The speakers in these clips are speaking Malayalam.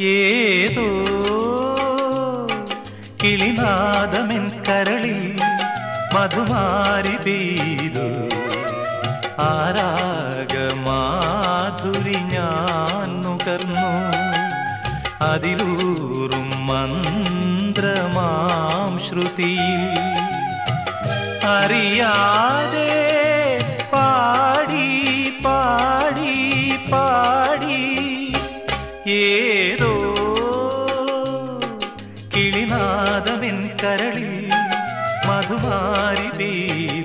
ഏതോ കിളിനാദമെൻ കരളിൽ മധുമാരി പെയ്തു. ആരാഗമാധുരി ഞാൻ നുകർന്നു. അതിലൂറും മന്ത്രമാം ശ്രുതി അറിയാതെ കരളിൽ മധുവാരി പെയ്തു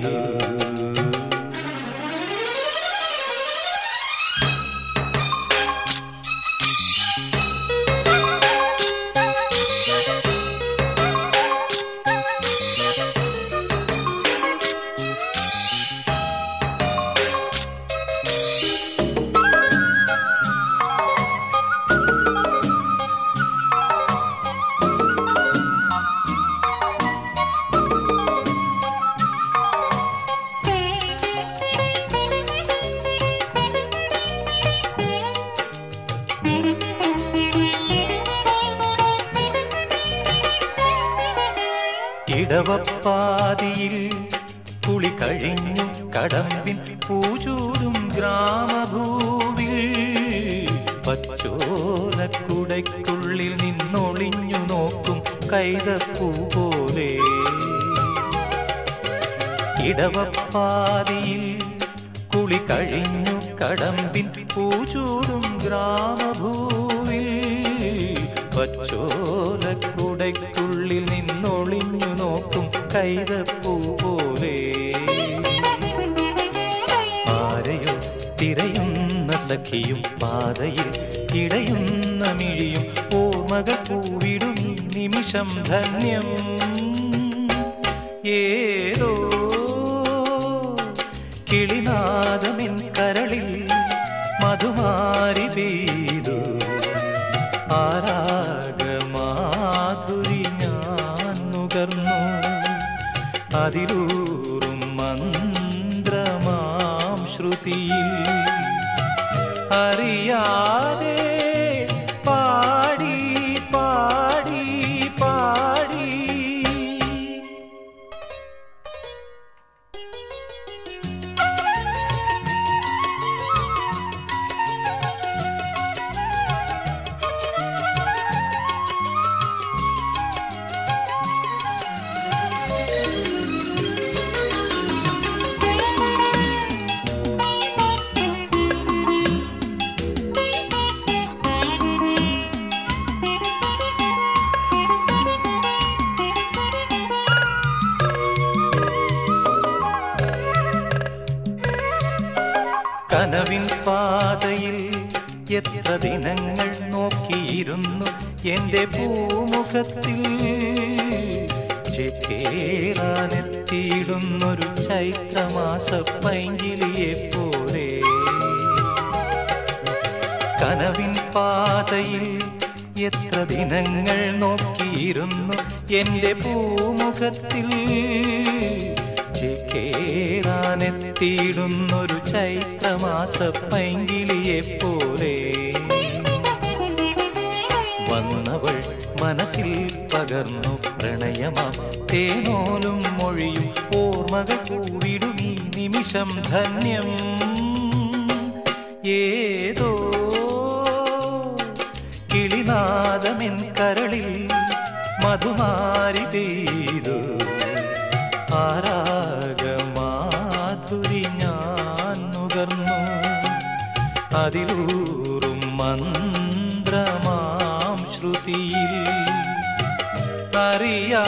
ഇടവപ്പാതിയിൽ കുളി കഴിഞ്ഞു കടമ്പിൻ പൂചൂടും ഗ്രാമഭൂവിൽ പച്ചോലക്കുടയ്ക്കുള്ളിൽ നിന്നൊളിഞ്ഞു നോക്കും കൈതപ്പൂ പോലെ. ഇടവപ്പാതിയിൽ കുളി കഴിഞ്ഞു കടമ്പിൻ പൂചൂടും ഗ്രാമഭൂവിൽ പച്ചോലക്കുടയ്ക്കുള്ളിൽ കൈതപ്പൂ പോലെ ആരെയോ തിരയുന്ന സഖിയും പാതയിൽ ഇടയുന്ന മിഴിയും ഓർമ്മകൾ പൂവിടും നിമിഷം ധന്യം. ഏതോ കിളിനാദമിൻ കരളിൽ മധുമാരി പെയ്തു. അതിലൂറും മന്ത്രമാം ശ്രുതിയിൽ അറിയാതെ പാതയിൽ എത്ര ദിനങ്ങൾ നോക്കിയിരുന്നു എന്റെ ഭൂമുഖത്തിൽ. ചേരാനെത്തിയിടുന്നൊരു ചൈത്രമാസ പൈങ്കിളിയെ പോലെ കനവിൻ പാതയിൽ എത്ര ദിനങ്ങൾ നോക്കിയിരുന്നു എന്റെ പൂമുഖത്തിൽ ചേരാനെത്തിയിടുന്നൊരു ചൈത്രമാസ പൈങ്കിളിയെ പോലെ വന്നവൾ മനസ്സിൽ പകർന്നു പ്രണയമാ. തേനോലും മൊഴിയും ഓർമ്മകൾ കൂടിടും ഈ നിമിഷം ധന്യം. ഏതോ കിളിനാദമെൻ കരളിൽ മധുമാരി അതിലൂറും മന്ത്രമാം ശ്രുതിയിൽ. അറിയാ